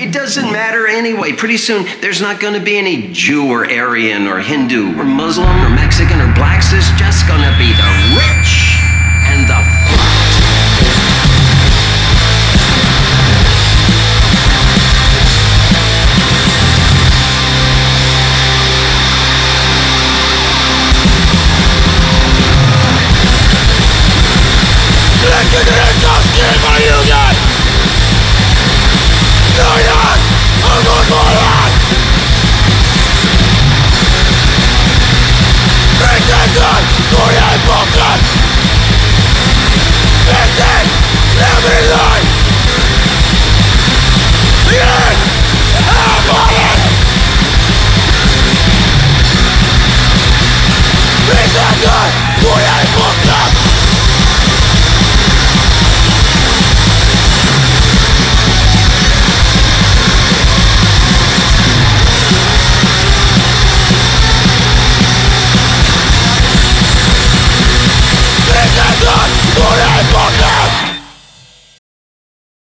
It doesn't matter anyway. Pretty soon, there's not going to be any Jew or Aryan or Hindu or Muslim or Mexican or black.